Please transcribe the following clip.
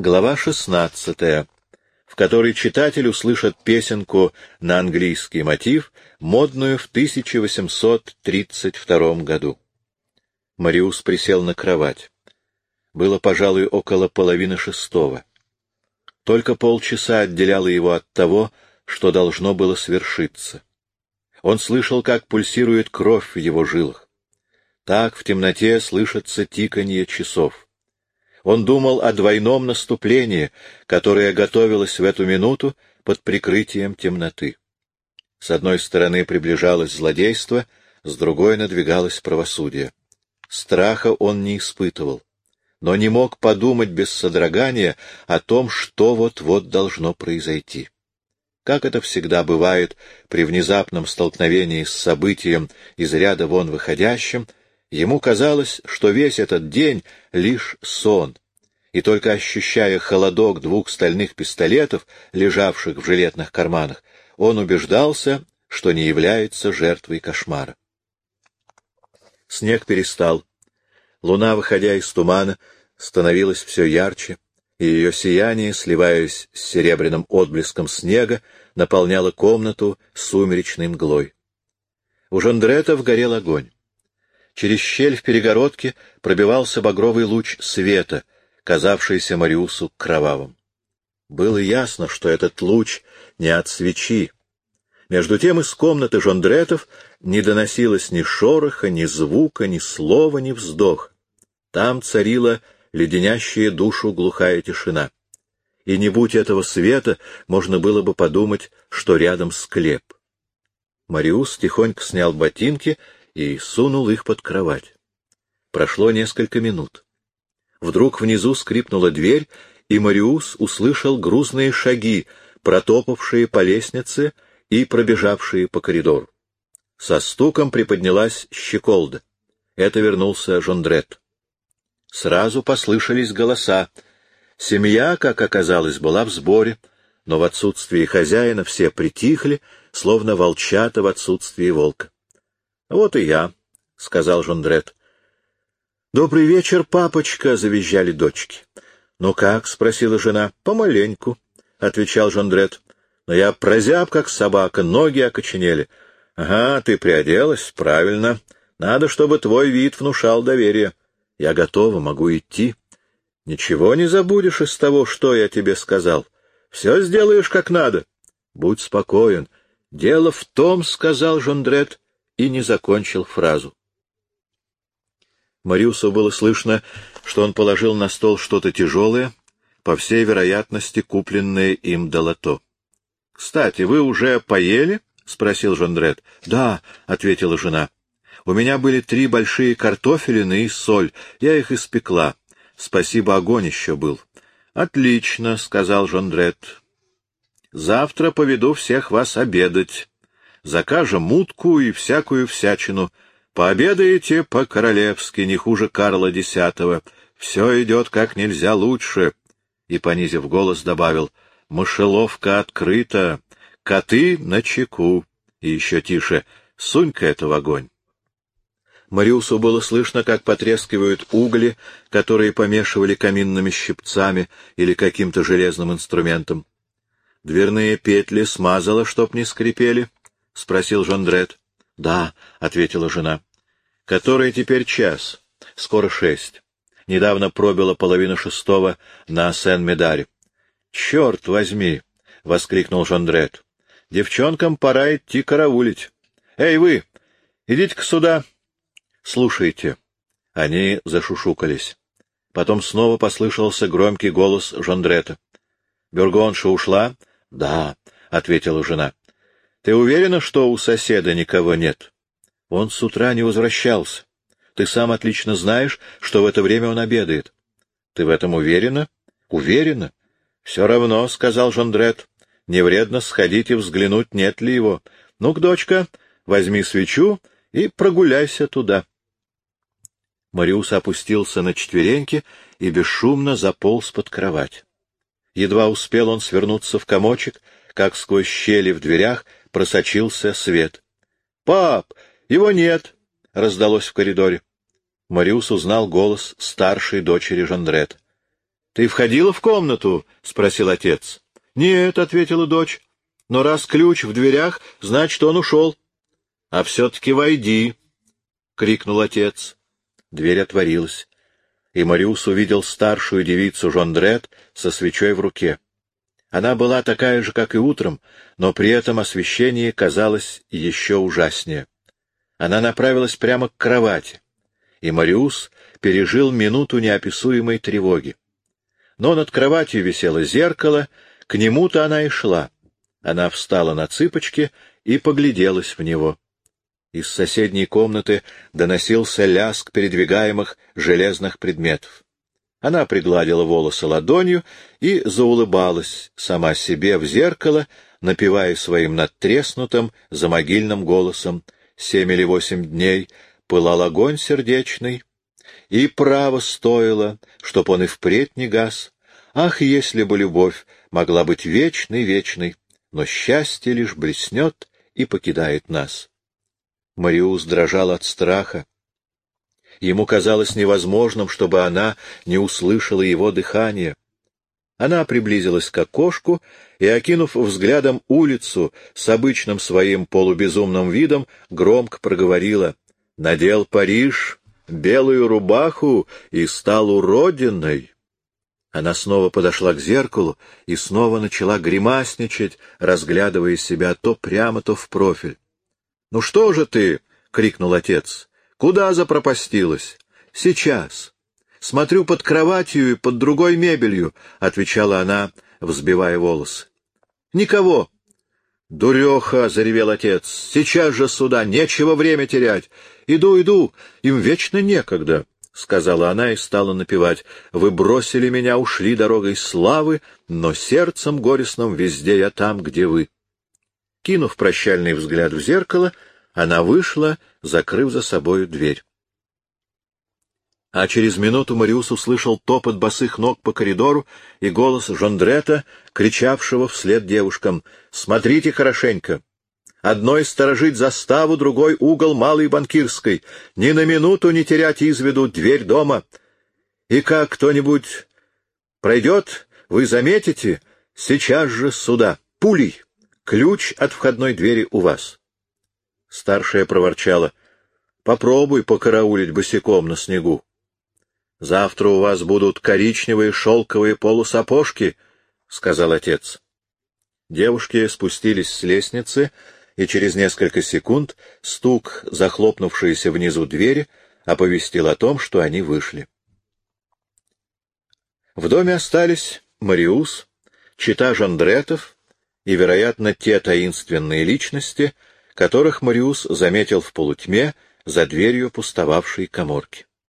Глава 16, в которой читатель услышит песенку на английский мотив, модную в 1832 году. Мариус присел на кровать. Было, пожалуй, около половины шестого. Только полчаса отделяло его от того, что должно было свершиться. Он слышал, как пульсирует кровь в его жилах. Так в темноте слышится тиканье часов. Он думал о двойном наступлении, которое готовилось в эту минуту под прикрытием темноты. С одной стороны приближалось злодейство, с другой надвигалось правосудие. Страха он не испытывал, но не мог подумать без содрогания о том, что вот-вот должно произойти. Как это всегда бывает при внезапном столкновении с событием из ряда вон выходящим, Ему казалось, что весь этот день — лишь сон, и только ощущая холодок двух стальных пистолетов, лежавших в жилетных карманах, он убеждался, что не является жертвой кошмара. Снег перестал. Луна, выходя из тумана, становилась все ярче, и ее сияние, сливаясь с серебряным отблеском снега, наполняло комнату сумеречной мглой. У Жондретов горел огонь. Через щель в перегородке пробивался багровый луч света, казавшийся Мариусу кровавым. Было ясно, что этот луч не от свечи. Между тем из комнаты Жондретов не доносилось ни шороха, ни звука, ни слова, ни вздох. Там царила леденящая душу глухая тишина. И не будь этого света, можно было бы подумать, что рядом склеп. Мариус тихонько снял ботинки и сунул их под кровать. Прошло несколько минут. Вдруг внизу скрипнула дверь, и Мариус услышал грузные шаги, протопавшие по лестнице и пробежавшие по коридору. Со стуком приподнялась щеколда. Это вернулся Жондрет. Сразу послышались голоса. Семья, как оказалось, была в сборе, но в отсутствии хозяина все притихли, словно волчата в отсутствии волка. — Вот и я, — сказал Жондрет. — Добрый вечер, папочка, — завизжали дочки. — Ну как? — спросила жена. — Помаленьку, — отвечал Жондрет. — Но я прозяб, как собака, ноги окоченели. — Ага, ты приоделась, правильно. Надо, чтобы твой вид внушал доверие. Я готова, могу идти. Ничего не забудешь из того, что я тебе сказал. Все сделаешь как надо. Будь спокоен. Дело в том, — сказал Жондрет, — и не закончил фразу. Мариусу было слышно, что он положил на стол что-то тяжелое, по всей вероятности, купленное им долото. — Кстати, вы уже поели? — спросил Жондрет. — Да, — ответила жена. — У меня были три большие картофелины и соль. Я их испекла. Спасибо, огонь еще был. — Отлично, — сказал Жондрет. — Завтра поведу всех вас обедать закажем утку и всякую всячину. Пообедаете по-королевски, не хуже Карла X. Все идет как нельзя лучше. И, понизив голос, добавил, мышеловка открыта, коты на чеку. И еще тише, сунь-ка это в огонь. Мариусу было слышно, как потрескивают угли, которые помешивали каминными щипцами или каким-то железным инструментом. Дверные петли смазала, чтоб не скрипели. — спросил Жондрет. — Да, — ответила жена. — Который теперь час? — Скоро шесть. Недавно пробила половина шестого на Сен-Медаре. — Черт возьми! — воскликнул Жондрет. — Девчонкам пора идти караулить. — Эй, вы! Идите-ка сюда! — Слушайте. Они зашушукались. Потом снова послышался громкий голос Жондрета. — Бюргонша ушла? — Да, — ответила жена. Ты уверена, что у соседа никого нет? Он с утра не возвращался. Ты сам отлично знаешь, что в это время он обедает. Ты в этом уверена? Уверена. Все равно, — сказал Жондрет. Не вредно сходить и взглянуть, нет ли его. Ну-ка, дочка, возьми свечу и прогуляйся туда. Мариус опустился на четвереньки и бесшумно заполз под кровать. Едва успел он свернуться в комочек, как сквозь щели в дверях просочился свет. — Пап, его нет! — раздалось в коридоре. Мариус узнал голос старшей дочери Жандрет. — Ты входила в комнату? — спросил отец. — Нет, — ответила дочь. — Но раз ключ в дверях, значит, он ушел. — А все-таки войди, — крикнул отец. Дверь отворилась, и Мариус увидел старшую девицу Жондрет со свечой в руке. Она была такая же, как и утром, но при этом освещение казалось еще ужаснее. Она направилась прямо к кровати, и Мариус пережил минуту неописуемой тревоги. Но над кроватью висело зеркало, к нему-то она и шла. Она встала на цыпочки и погляделась в него. Из соседней комнаты доносился лязг передвигаемых железных предметов. Она пригладила волосы ладонью и заулыбалась сама себе в зеркало, напевая своим надтреснутым замогильным голосом «Семь или восемь дней пылал огонь сердечный, и право стоило, чтоб он и впредь не гас. Ах, если бы любовь могла быть вечной-вечной, но счастье лишь блеснет и покидает нас». Мариус дрожал от страха. Ему казалось невозможным, чтобы она не услышала его дыхание. Она приблизилась к окошку и, окинув взглядом улицу с обычным своим полубезумным видом, громко проговорила «Надел Париж, белую рубаху и стал уродиной». Она снова подошла к зеркалу и снова начала гримасничать, разглядывая себя то прямо, то в профиль. — Ну что же ты? — крикнул отец. Куда запропастилась? Сейчас. Смотрю под кроватью и под другой мебелью, — отвечала она, взбивая волосы. Никого. Дуреха, — заревел отец, — сейчас же сюда, нечего время терять. Иду, иду, им вечно некогда, — сказала она и стала напевать. Вы бросили меня, ушли дорогой славы, но сердцем горестным везде я там, где вы. Кинув прощальный взгляд в зеркало, — она вышла, закрыв за собою дверь. А через минуту Мариус услышал топот босых ног по коридору и голос Жондрета, кричавшего вслед девушкам «Смотрите хорошенько! Одной сторожить заставу, другой — угол малой банкирской. Ни на минуту не терять из виду дверь дома. И как кто-нибудь пройдет, вы заметите, сейчас же сюда, пулей. Ключ от входной двери у вас». Старшая проворчала. — Попробуй покараулить босиком на снегу. Завтра у вас будут коричневые шелковые полусапожки, — сказал отец. Девушки спустились с лестницы, и через несколько секунд стук, захлопнувшийся внизу двери, оповестил о том, что они вышли. В доме остались Мариус, чита Жандретов и, вероятно, те таинственные личности, которых Мариус заметил в полутьме за дверью пустовавшей коморки.